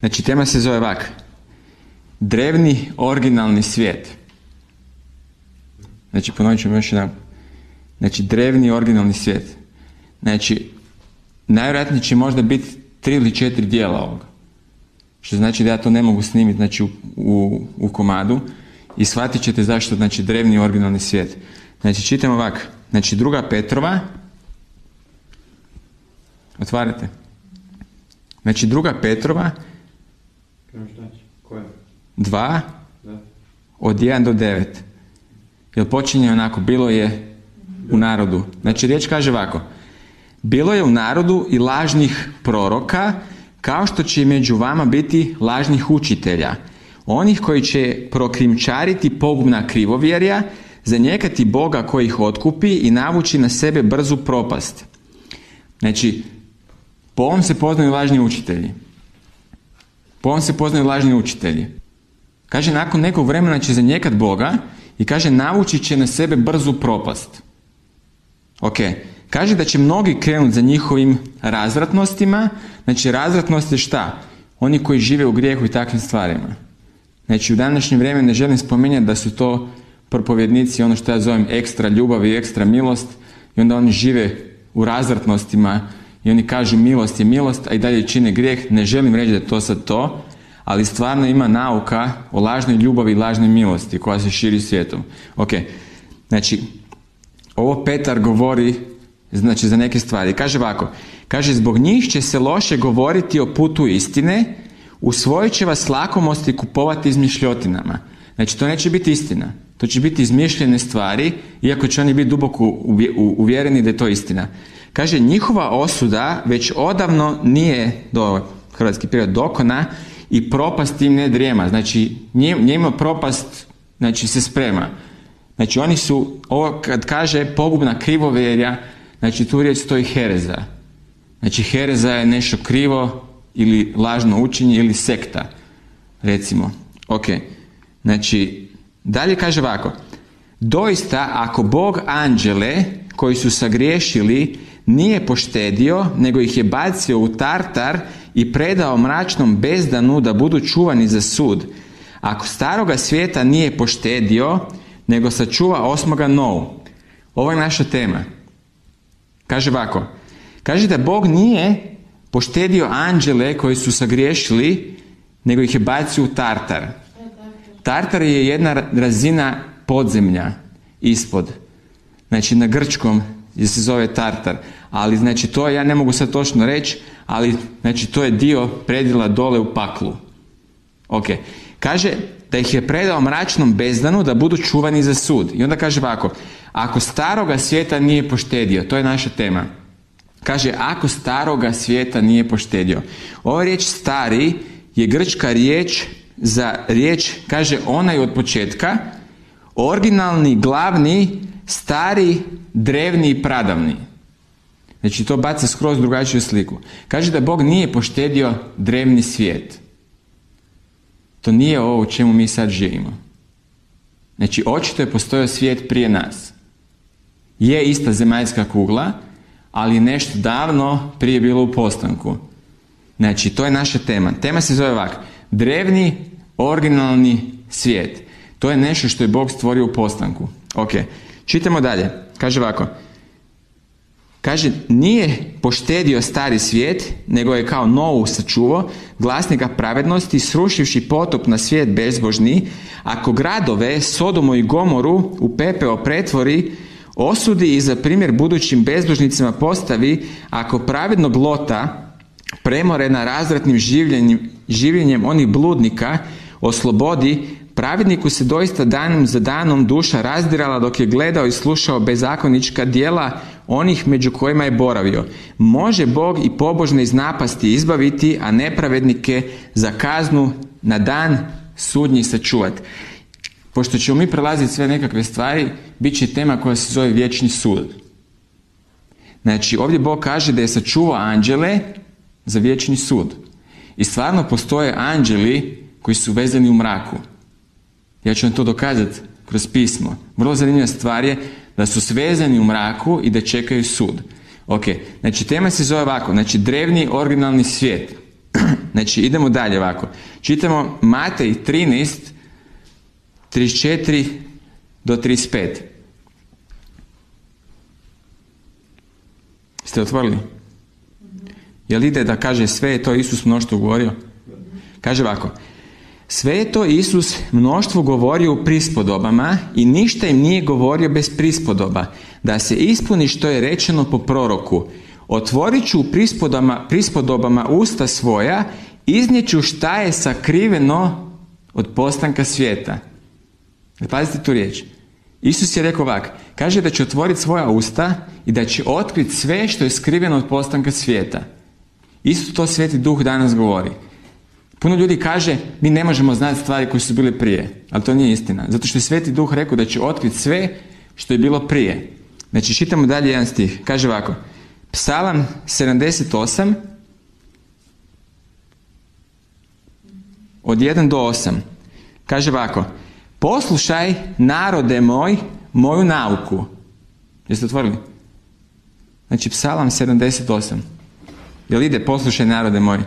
Znači, tema se zove ovak. Drevni, originalni svijet. Znači, ponovit ćemo još jedan. Znači, drevni, originalni svijet. Znači, najvjerojatnije će možda biti tri ili četiri dijela ovoga. Što znači da ja to ne mogu snimiti znači, u, u, u komadu i shvatit ćete zašto znači drevni originalni svijet. Znači čitam ovak. Znači druga Petrova. Otvarate. Znači druga Petrova. Dva. Od 1 do 9. Jel počinje onako, bilo je u narodu. Znači riječ kaže ovako. Bilo je u narodu i lažnih proroka, kao što će među vama biti lažnih učitelja, onih koji će prokrimčariti pogubna krivovjerja, zanijekati Boga koji ih otkupi i navući na sebe brzu propast. Znači, po ovom se poznaju lažni učitelji. Po ovom se poznaju lažni učitelji. Kaže, nakon nekog vremena će zanjekat Boga i kaže, navući će na sebe brzu propast. Ok, kaže da će mnogi krenuti za njihovim razvratnostima. Znači, razvratnost je šta? Oni koji žive u grijehu i takvim stvarima. Znači, u današnje vrijeme ne želim spominjati da su to propovjednici, ono što ja zovem ekstra ljubav i ekstra milost, i onda oni žive u razvratnostima i oni kažu milost je milost, a i dalje čine grijeh. Ne želim reći da je to sad to, ali stvarno ima nauka o lažnoj ljubavi i lažnoj milosti koja se širi svijetom. Ok, znači, ovo Petar govori znači za neke stvari. Kaže ovako, kaže zbog njih će se loše govoriti o putu istine, usvojit će vas lakomosti kupovati izmišljotinama. Znači to neće biti istina. To će biti izmišljene stvari, iako će oni biti duboko uvjereni da je to istina. Kaže, njihova osuda već odavno nije, do hrvatski period, dokona i propast im ne drijema. Znači, njima propast znači, se sprema. Znači, oni su, ovo kad kaže pogubna krivovjerja, znači tu riječ stoji hereza. Znači, hereza je nešto krivo ili lažno učenje ili sekta, recimo. Ok, znači, dalje kaže ovako. Doista, ako Bog anđele koji su sagriješili nije poštedio, nego ih je bacio u tartar i predao mračnom bezdanu da budu čuvani za sud. Ako staroga svijeta nije poštedio, nego sačuva osmoga novu. Ovo je naša tema. Kaže ovako. Kaže da Bog nije poštedio anđele koji su sagriješili, nego ih je bacio u tartar. Tartar je jedna razina podzemlja ispod. Znači na grčkom se zove tartar. Ali znači to ja ne mogu sad točno reći, ali znači to je dio predila dole u paklu. Ok. Kaže da ih je predao mračnom bezdanu da budu čuvani za sud. I onda kaže ovako, ako staroga svijeta nije poštedio, to je naša tema. Kaže, ako staroga svijeta nije poštedio. Ova riječ stari je grčka riječ za riječ, kaže onaj od početka, originalni, glavni, stari, drevni i pradavni. Znači to baca skroz drugačiju sliku. Kaže da Bog nije poštedio drevni svijet. To nije ovo u čemu mi sad živimo. Znači očito je postojao svijet prije nas. Je ista zemaljska kugla, ali nešto davno prije bilo u postanku. Znači, to je naša tema. Tema se zove ovak. Drevni, originalni svijet. To je nešto što je Bog stvorio u postanku. Ok. Čitamo dalje. Kaže ovako. Kaže, nije poštedio stari svijet, nego je kao novu sačuvo, glasnika pravednosti, srušivši potop na svijet bezbožni, ako gradove, Sodomu i Gomoru u pepeo pretvori, osudi i za primjer budućim bezbožnicima postavi, ako pravednog lota premorena razvratnim življenjem, življenjem onih bludnika, oslobodi, Pravedniku se doista danom za danom duša razdirala dok je gledao i slušao bezakonička dijela onih među kojima je boravio. Može Bog i pobožne iz napasti izbaviti, a nepravednike za kaznu na dan sudnji sačuvati. Pošto ćemo mi prelaziti sve nekakve stvari, bit će tema koja se zove vječni sud. Znači, ovdje Bog kaže da je sačuvao anđele za vječni sud. I stvarno postoje anđeli koji su vezani u mraku. Ja ću vam to dokazati kroz pismo. Vrlo zanimljiva stvar je da su svezani u mraku i da čekaju sud. Ok, znači tema se zove ovako, znači drevni originalni svijet. Znači, idemo dalje ovako. Čitamo Matej 13, 34 do 35. Ste otvorili? Jel ide da kaže sve je to Isus mnoštvo govorio? Kaže ovako. Sve je to Isus mnoštvo govorio u prispodobama i ništa im nije govorio bez prispodoba, da se ispuni što je rečeno po proroku. Otvorit ću u prispodobama, usta svoja, iznijeću šta je sakriveno od postanka svijeta. Pazite tu riječ. Isus je rekao ovak, kaže da će otvoriti svoja usta i da će otkriti sve što je skriveno od postanka svijeta. Isto to Sveti Duh danas govori. Puno ljudi kaže, mi ne možemo znati stvari koje su bile prije, ali to nije istina. Zato što je Sveti Duh rekao da će otkriti sve što je bilo prije. Znači, čitamo dalje jedan stih. Kaže ovako, Psalam 78, od 1 do 8. Kaže ovako, poslušaj narode moj, moju nauku. Jeste otvorili? Znači, Psalam 78. Jel ide, poslušaj narode moj?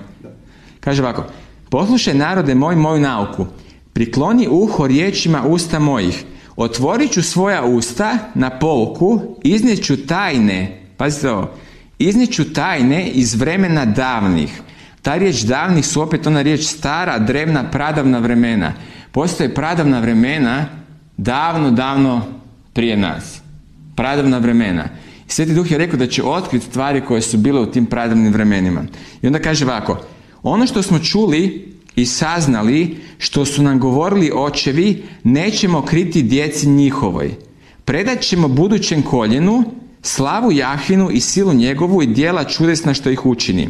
Kaže ovako, Poslušaj narode moj moju nauku, prikloni uho riječima usta mojih, otvorit ću svoja usta na pouku, iznijeću tajne, pazite ovo, iznijeću tajne iz vremena davnih. Ta riječ davnih su opet ona riječ stara, drevna, pradavna vremena. Postoje pradavna vremena davno, davno prije nas. Pradavna vremena. Sveti Duh je rekao da će otkriti stvari koje su bile u tim pradavnim vremenima. I onda kaže ovako, ono što smo čuli i saznali, što su nam govorili očevi, nećemo kriti djeci njihovoj. Predat ćemo budućem koljenu slavu Jahvinu i silu njegovu i dijela čudesna što ih učini.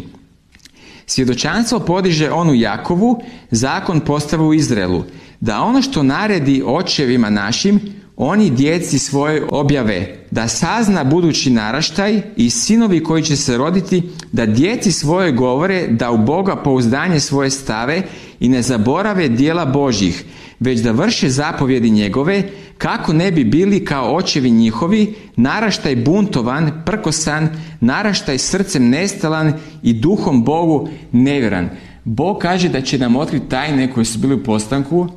Svjedočanstvo podiže onu Jakovu, zakon postave u Izraelu, da ono što naredi očevima našim, oni djeci svoje objave, da sazna budući naraštaj i sinovi koji će se roditi, da djeci svoje govore, da u Boga pouzdanje svoje stave i ne zaborave dijela Božjih, već da vrše zapovjedi njegove, kako ne bi bili kao očevi njihovi, naraštaj buntovan, prkosan, naraštaj srcem nestalan i duhom Bogu nevjeran. Bog kaže da će nam otkriti tajne koje su bili u postanku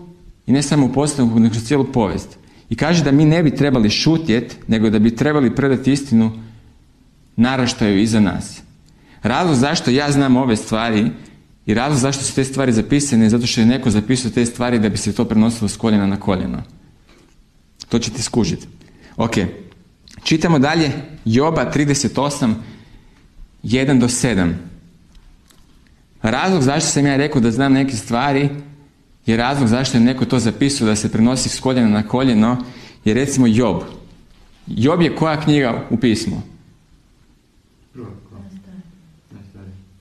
i ne samo u postanku, nego cijelu povijest. I kaže da mi ne bi trebali šutjet, nego da bi trebali predati istinu naraštaju iza nas. Razlog zašto ja znam ove stvari i razlog zašto su te stvari zapisane je zato što je neko zapisao te stvari da bi se to prenosilo s koljena na koljeno. To ćete skužiti. Ok. Čitamo dalje Joba 38, 1 do 7. Razlog zašto sam ja rekao da znam neke stvari je razlog zašto je neko to zapisao da se prenosi s koljena na koljeno je recimo Job. Job je koja knjiga u pismu?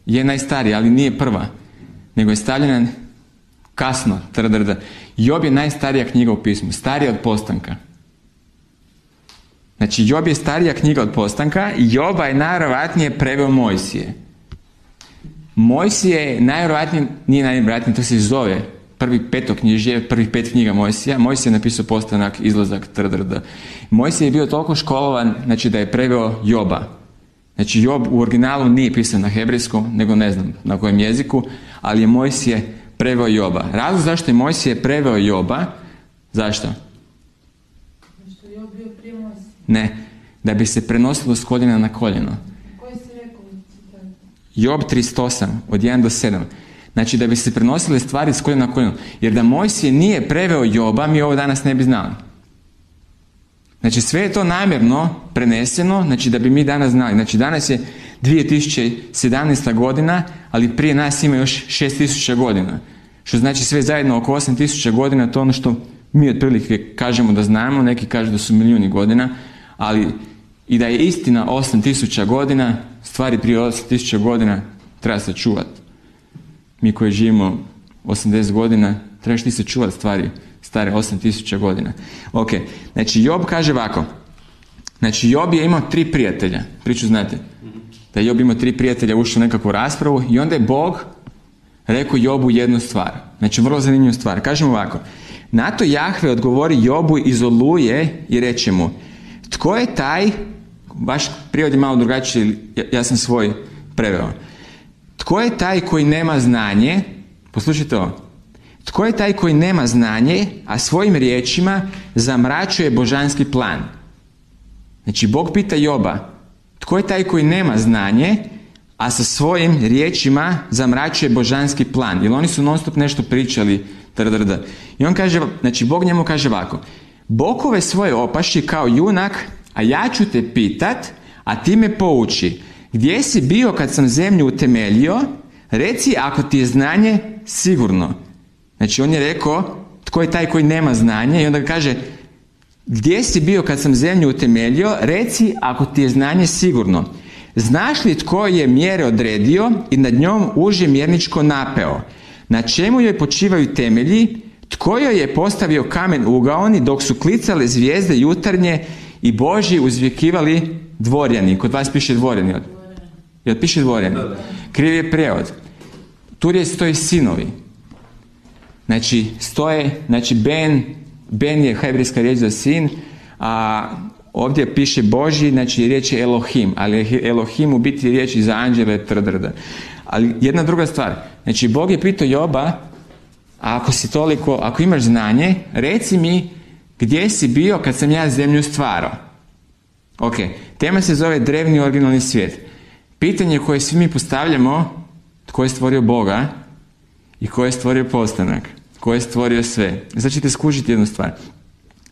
Je najstarija, ali nije prva. Nego je stavljena kasno. Job je najstarija knjiga u pismu. Starija od postanka. Znači, Job je starija knjiga od postanka i Joba je najvjerojatnije preveo Mojsije. Mojsije je najvjerojatnije, nije najvjerojatnije, to se zove prvi petoknjižje, prvih pet knjiga Mojsija. Mojsije je napisao postanak, izlazak, trdrd. Mojsije je bio toliko školovan, znači da je preveo Joba. Znači Job u originalu nije pisan na hebrejskom, nego ne znam na kojem jeziku, ali je Mojsije preveo Joba. Razlog zašto je Mojsije preveo Joba, zašto? Zašto Job bio prije Ne, da bi se prenosilo s koljena na koljeno. Koji si rekao Job 38, od 1 do 7. Znači da bi se prenosile stvari s koljena na koljeno. Jer da Mojsije nije preveo Joba, mi ovo danas ne bi znali. Znači sve je to namjerno preneseno, znači da bi mi danas znali. Znači danas je 2017. godina, ali prije nas ima još 6000 godina. Što znači sve zajedno oko 8000 godina, to je ono što mi otprilike kažemo da znamo, neki kažu da su milijuni godina, ali i da je istina 8000 godina, stvari prije 8000 godina treba se čuvati mi koji živimo 80 godina, trebaš ti se čuvati stvari stare 8000 godina. Ok, znači Job kaže ovako, znači Job je imao tri prijatelja, priču znate, da je Job imao tri prijatelja, ušao u nekakvu raspravu i onda je Bog rekao Jobu jednu stvar, znači vrlo zanimljivu stvar, kažemo ovako, na to Jahve odgovori Jobu iz Oluje i reče mu, tko je taj, baš prijevod je malo drugačiji, ja, ja sam svoj preveo, Tko je taj koji nema znanje? Poslušajte ovo. Tko je taj koji nema znanje, a svojim riječima zamračuje božanski plan? Znači, Bog pita Joba, tko je taj koji nema znanje, a sa svojim riječima zamračuje božanski plan? Jer oni su non stop nešto pričali, trdrda. I on kaže, znači, Bog njemu kaže ovako, Bokove svoje opaši kao junak, a ja ću te pitat, a ti me pouči. Gdje si bio kad sam zemlju utemeljio? Reci ako ti je znanje sigurno. Znači on je rekao, tko je taj koji nema znanje i onda kaže, gdje si bio kad sam zemlju utemeljio? Reci ako ti je znanje sigurno. Znaš li tko je mjere odredio i nad njom uže mjerničko napeo? Na čemu joj počivaju temelji? Tko joj je postavio kamen ugaoni dok su klicale zvijezde jutarnje i Boži uzvjekivali dvorjani? Kod vas piše dvorjani. Jel piše dvorjani? Krivi je prijevod. Tu je stoji sinovi. Znači, stoje, znači Ben, Ben je hebrejska riječ za sin, a ovdje piše Boži, znači riječ je Elohim, ali Elohim u biti riječ za anđele trdrda. Ali jedna druga stvar, znači Bog je pitao Joba, a ako si toliko, ako imaš znanje, reci mi gdje si bio kad sam ja zemlju stvarao. Ok, tema se zove drevni originalni svijet. Pitanje koje svi mi postavljamo, tko je stvorio Boga i ko je stvorio postanak, ko je stvorio sve. Znači ćete skužiti jednu stvar.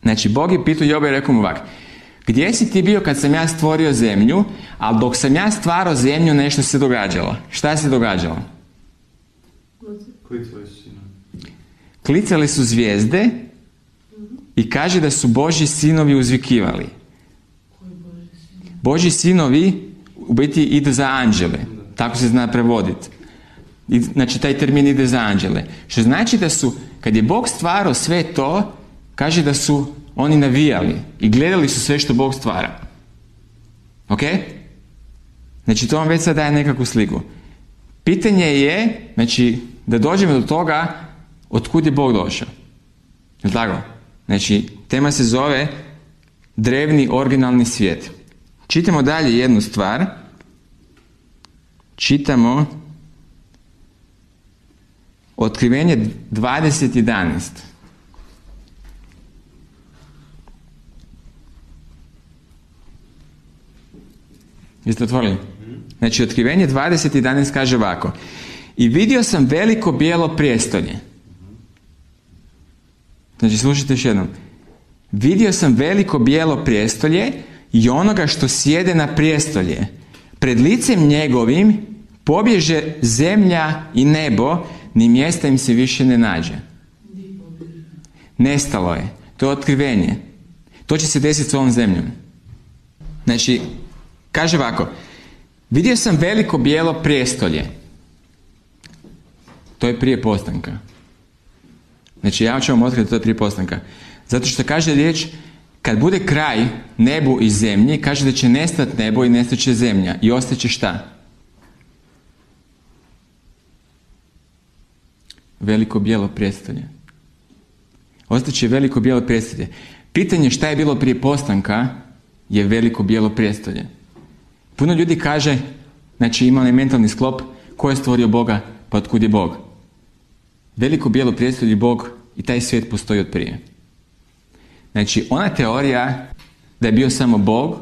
Znači, Bog je pitao Joba i rekao mu ovak, gdje si ti bio kad sam ja stvorio zemlju, ali dok sam ja stvarao zemlju nešto se događalo. Šta se događalo? Klicali su zvijezde i kaže da su Boži sinovi uzvikivali. Boži sinovi u biti ide za anđele. Tako se zna prevoditi. Znači, taj termin ide za anđele. Što znači da su, kad je Bog stvarao sve to, kaže da su oni navijali i gledali su sve što Bog stvara. Ok? Znači, to vam već sad daje nekakvu sliku. Pitanje je, znači, da dođemo do toga otkud je Bog došao. Je tako? Znači, tema se zove drevni originalni svijet. Čitamo dalje jednu stvar. Čitamo otkrivenje 20.11. Jeste otvorili? Znači, otkrivenje 20.11 kaže ovako. I vidio sam veliko bijelo prijestolje. Znači, slušajte još jednom. Vidio sam veliko bijelo prijestolje i onoga što sjede na prijestolje. Pred licem njegovim pobježe zemlja i nebo, ni mjesta im se više ne nađe. Nestalo je. To je otkrivenje. To će se desiti s ovom zemljom. Znači, kaže ovako, vidio sam veliko bijelo prijestolje. To je prije postanka. Znači, ja ću vam otkriti to je prije postanka. Zato što kaže riječ, kad bude kraj nebu i zemlji, kaže da će nestati nebo i nestat će zemlja. I ostaće šta? Veliko bijelo prijestolje. Ostaće veliko bijelo prijestolje. Pitanje šta je bilo prije postanka je veliko bijelo prijestolje. Puno ljudi kaže, znači ima onaj mentalni sklop, ko je stvorio Boga, pa otkud je Bog? Veliko bijelo prijestolje Bog i taj svijet postoji od prije. Znači, ona teorija da je bio samo Bog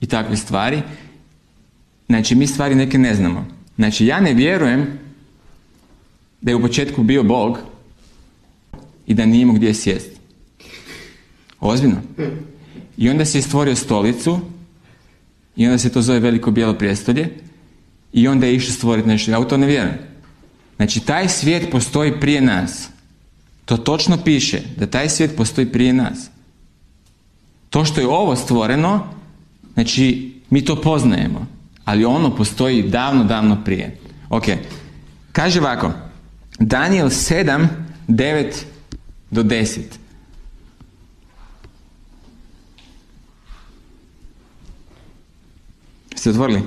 i takve stvari, znači mi stvari neke ne znamo. Znači, ja ne vjerujem da je u početku bio Bog i da nije imao gdje sjest. Ozbiljno. I onda se je stvorio stolicu i onda se to zove veliko bijelo prijestolje i onda je išao stvoriti nešto. Ja u to ne vjerujem. Znači, taj svijet postoji prije nas. To točno piše, da taj svijet postoji prije nas. To što je ovo stvoreno, znači, mi to poznajemo. Ali ono postoji davno, davno prije. Ok. Kaže ovako. Daniel 7, 9 do 10. Ste otvorili?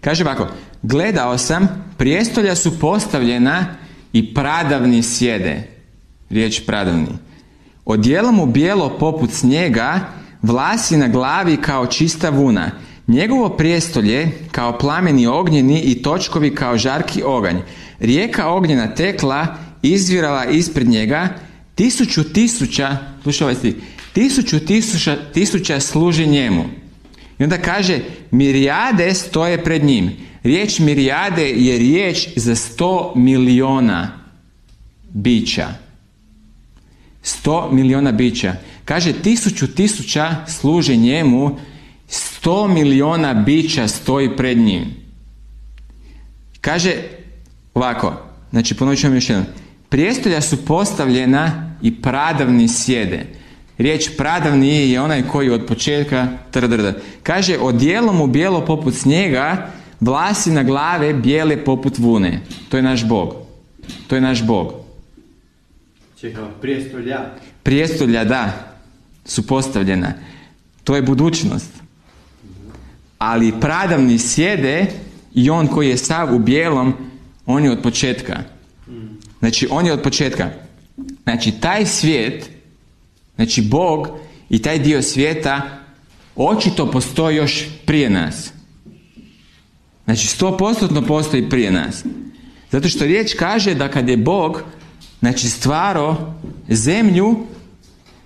Kaže ovako. Gledao sam, prijestolja su postavljena i pradavni sjede. Riječ pradavni. Odijelo mu bijelo poput snijega, vlasi na glavi kao čista vuna. Njegovo prijestolje kao plameni ognjeni i točkovi kao žarki oganj. Rijeka ognjena tekla, izvirala ispred njega, tisuću tisuća, slušaj ovaj tisuću tisuća, tisuća služi njemu. I onda kaže, mirijade stoje pred njim. Riječ mirijade je riječ za sto miliona bića. Sto miliona bića. Kaže, tisuću tisuća služe njemu, sto miliona bića stoji pred njim. Kaže ovako, znači ponovit ću vam još jednom. Prijestolja su postavljena i pradavni sjede. Riječ pradavni je onaj koji od početka trdrda. Kaže, odjelom u bijelo poput snijega, vlasi na glave bijele poput vune. To je naš Bog. To je naš Bog. Čekaj, prijestolja. Prijestolja, da, su postavljena. To je budućnost. Ali pradavni sjede i on koji je sav u bijelom, on je od početka. Znači, on je od početka. Znači, taj svijet, znači Bog i taj dio svijeta očito postoji još prije nas. Znači, sto postotno postoji prije nas. Zato što riječ kaže da kad je Bog, znači stvaro zemlju,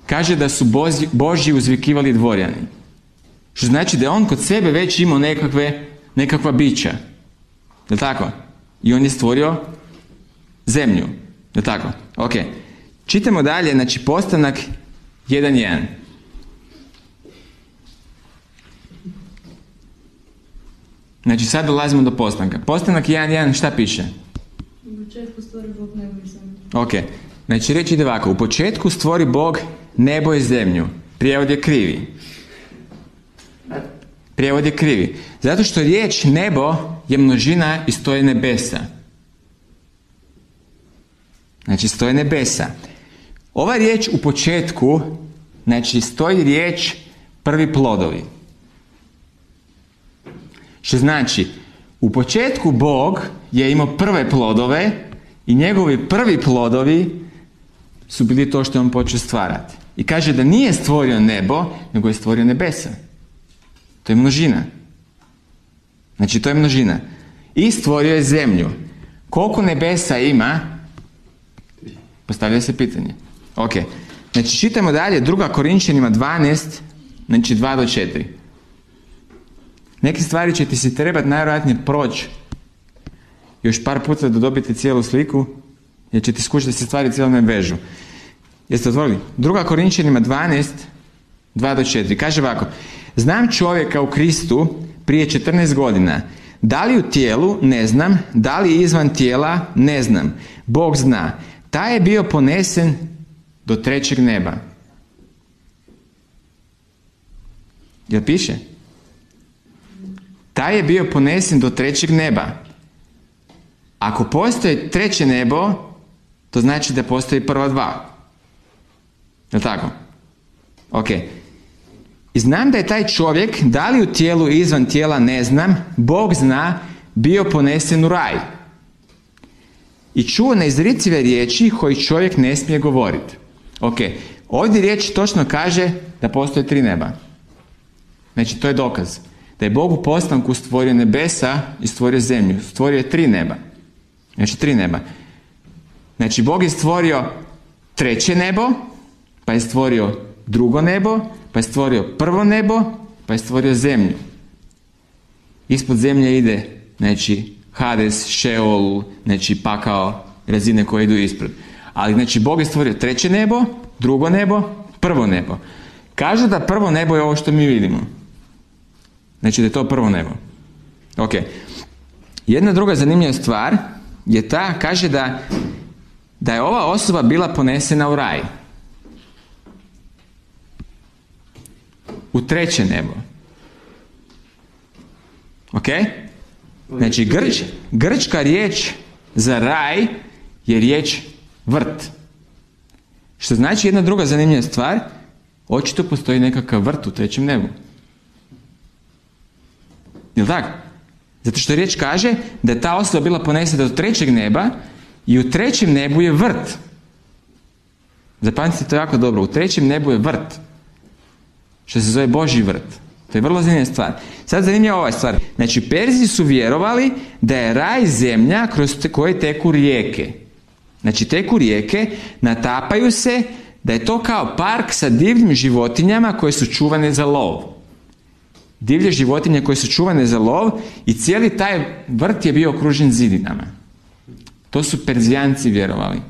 kaže da su Bozi, Božji uzvikivali dvorjani. Što znači da je on kod sebe već imao nekakve, nekakva bića. Je tako? I on je stvorio zemlju. Je tako? Ok. Čitamo dalje, znači postanak 1.1. Znači sad dolazimo do postanka. Postanak 1.1 šta piše? U početku stvori Bog nebo i zemlju. Ok. Znači reći ide ovako. U početku stvori Bog nebo i zemlju. Prijevod je krivi. Prijevod je krivi. Zato što riječ nebo je množina i stoje nebesa. Znači stoje nebesa. Ova riječ u početku, znači stoji riječ prvi plodovi. Što znači, u početku Bog je imao prve plodove i njegovi prvi plodovi su bili to što je on počeo stvarati. I kaže da nije stvorio nebo, nego je stvorio nebesa. To je množina. Znači, to je množina. I stvorio je zemlju. Koliko nebesa ima? Postavlja se pitanje. Ok. Znači, čitamo dalje. Druga Korinčanima 12, znači 2 do 4. Neke stvari će ti se trebati najvjerojatnije proći još par puta da dobijete cijelu sliku, jer će ti skušati da se stvari cijelo ne vežu. Jeste otvorili? Druga Korinčanima 12, 2 do 4. Kaže ovako. Znam čovjeka u Kristu prije 14 godina. Da li u tijelu? Ne znam. Da li izvan tijela? Ne znam. Bog zna. Taj je bio ponesen do trećeg neba. Jel piše? Taj je bio ponesen do trećeg neba. Ako postoji treće nebo, to znači da postoji prva dva. Jel tako? Ok. I znam da je taj čovjek, da li u tijelu izvan tijela, ne znam, Bog zna, bio ponesen u raj. I čuo neizricive riječi koji čovjek ne smije govoriti. Ok, ovdje riječ točno kaže da postoje tri neba. Znači, to je dokaz. Da je Bog u postanku stvorio nebesa i stvorio zemlju. Stvorio je tri neba. Znači, tri neba. Znači, Bog je stvorio treće nebo, pa je stvorio drugo nebo, pa je stvorio prvo nebo, pa je stvorio zemlju. Ispod zemlje ide, znači, Hades, Sheol, znači pakao, razine koje idu ispred. Ali, znači, Bog je stvorio treće nebo, drugo nebo, prvo nebo. Kaže da prvo nebo je ovo što mi vidimo. Znači da je to prvo nebo. Ok. Jedna druga zanimljiva stvar je ta, kaže da, da je ova osoba bila ponesena u raj. U treće nebo. Ok? Znači, grč, grčka riječ za raj je riječ vrt. Što znači jedna druga zanimljiva stvar, očito postoji nekakav vrt u trećem nebu. Jel tako? Zato što riječ kaže da je ta osoba bila ponesena do trećeg neba i u trećem nebu je vrt. Zapamtite to jako dobro. U trećem nebu je vrt. Što se zove Boži vrt. To je vrlo zanimljiva stvar. Sad zanimljiva ova stvar. Znači, Perzi su vjerovali da je raj zemlja kroz koje teku rijeke. Znači, teku rijeke, natapaju se, da je to kao park sa divljim životinjama koje su čuvane za lov. Divlje životinje koje su čuvane za lov i cijeli taj vrt je bio okružen zidinama. To su Perzijanci vjerovali.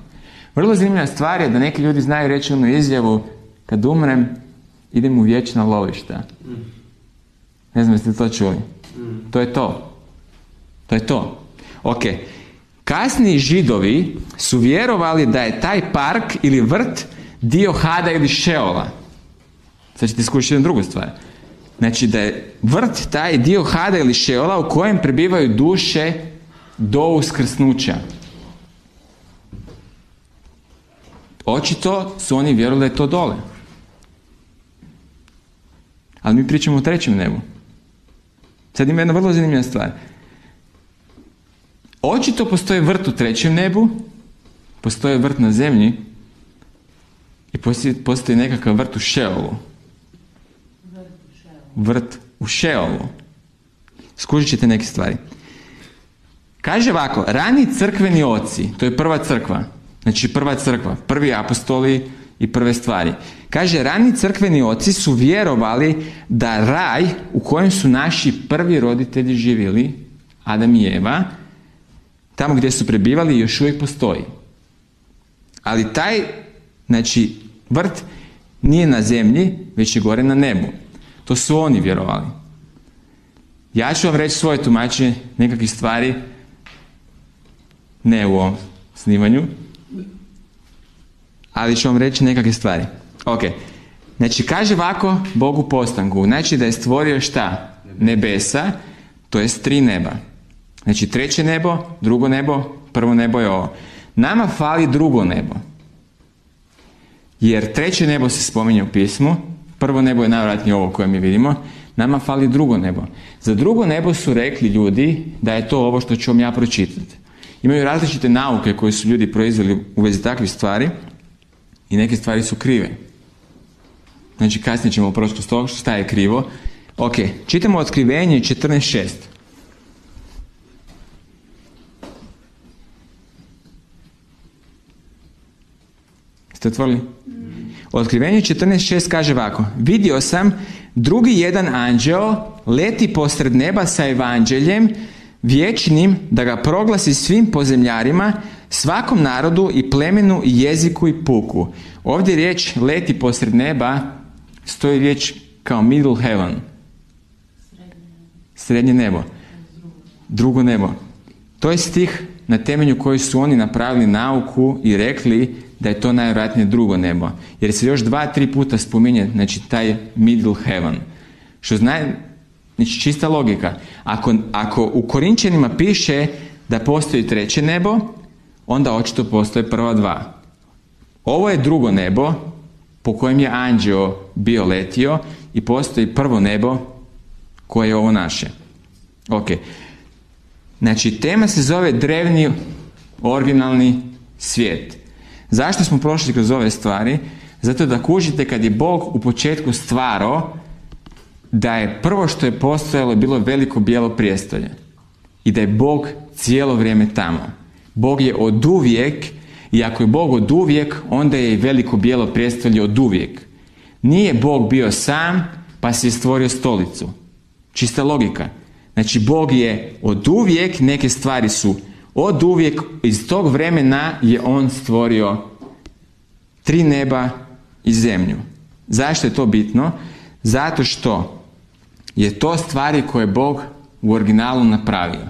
Vrlo zanimljiva stvar je da neki ljudi znaju reći onu izjavu kad umrem idem u vječna lovišta. Ne znam jeste to čuli. To je to. To je to. Ok. Kasniji židovi su vjerovali da je taj park ili vrt dio Hada ili Šeola. Sad ćete skušati jednu drugu stvar. Znači da je vrt taj dio Hada ili Šeola u kojem prebivaju duše do uskrsnuća. Očito su oni vjerovali da je to dole. Ali mi pričamo o trećem nebu. Sad ima jedna vrlo zanimljiva stvar. Očito postoji vrt u trećem nebu, postoji vrt na zemlji i postoji nekakav vrt u Šeolu. Vrt u Šeolu. Skužit ćete neke stvari. Kaže ovako, rani crkveni oci, to je prva crkva, znači prva crkva, prvi apostoli i prve stvari. Kaže, rani crkveni oci su vjerovali da raj u kojem su naši prvi roditelji živjeli, Adam i Eva, tamo gdje su prebivali još uvijek postoji. Ali taj, znači, vrt nije na zemlji, već je gore na nebu. To su oni vjerovali. Ja ću vam reći svoje tumačenje nekakvih stvari, ne u ovom snimanju, ali ću vam reći nekakve stvari. Ok. Znači, kaže ovako Bogu postanku. Znači da je stvorio šta? Nebesa, to jest tri neba. Znači, treće nebo, drugo nebo, prvo nebo je ovo. Nama fali drugo nebo. Jer treće nebo se spominje u pismu, prvo nebo je najvjerojatnije ovo koje mi vidimo, nama fali drugo nebo. Za drugo nebo su rekli ljudi da je to ovo što ću vam ja pročitati. Imaju različite nauke koje su ljudi proizveli u vezi takvih stvari i neke stvari su krive. Znači kasnije ćemo proći kroz to šta je krivo. Ok, čitamo otkrivenje 14.6. Ste otvorili? Otkrivenje 14.6 kaže ovako. Vidio sam drugi jedan anđeo leti posred neba sa evanđeljem vječnim da ga proglasi svim pozemljarima, svakom narodu i plemenu i jeziku i puku. Ovdje riječ leti posred neba stoji riječ kao middle heaven. Srednje nebo. Drugo nebo. To je stih na temelju koji su oni napravili nauku i rekli da je to najvjerojatnije drugo nebo. Jer se još dva, tri puta spominje, znači taj middle heaven. Što zna, znači čista logika. Ako, ako u Korinčanima piše da postoji treće nebo, onda očito postoje prva dva. Ovo je drugo nebo po kojem je anđeo bio letio i postoji prvo nebo koje je ovo naše. Ok. Znači, tema se zove drevni originalni svijet. Zašto smo prošli kroz ove stvari? Zato da kužite kad je Bog u početku stvarao da je prvo što je postojalo bilo veliko bijelo prijestolje. I da je Bog cijelo vrijeme tamo. Bog je od uvijek i ako je Bog od uvijek, onda je i veliko bijelo prijestolje od uvijek. Nije Bog bio sam, pa si je stvorio stolicu. Čista logika. Znači, Bog je od uvijek, neke stvari su od uvijek, iz tog vremena je On stvorio tri neba i zemlju. Zašto je to bitno? Zato što je to stvari koje je Bog u originalu napravio.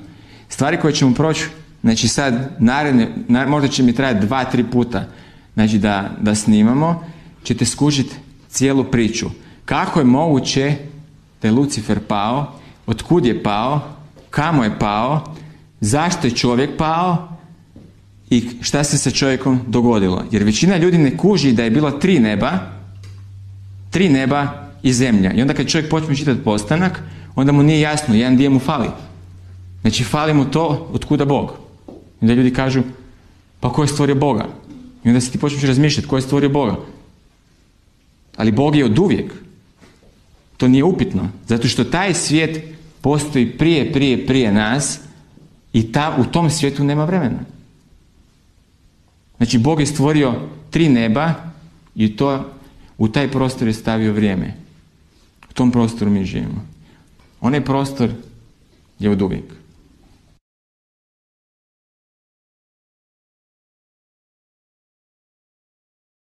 Stvari koje ćemo proći, znači sad, naredne, možda će mi trajati dva, tri puta, znači da, da snimamo, ćete skužiti cijelu priču. Kako je moguće da je Lucifer pao, otkud je pao, kamo je pao, zašto je čovjek pao i šta se sa čovjekom dogodilo. Jer većina ljudi ne kuži da je bilo tri neba, tri neba i zemlja. I onda kad čovjek počne čitati postanak, onda mu nije jasno, jedan dio mu fali. Znači, fali mu to otkuda Bog. I onda ljudi kažu, pa ko je stvorio Boga? I onda se ti počneš razmišljati, ko je stvorio Boga? Ali Bog je od uvijek. To nije upitno, zato što taj svijet postoji prije, prije, prije nas i ta, u tom svijetu nema vremena. Znači, Bog je stvorio tri neba i to, u taj prostor je stavio vrijeme. U tom prostoru mi živimo. Onaj prostor je od uvijek.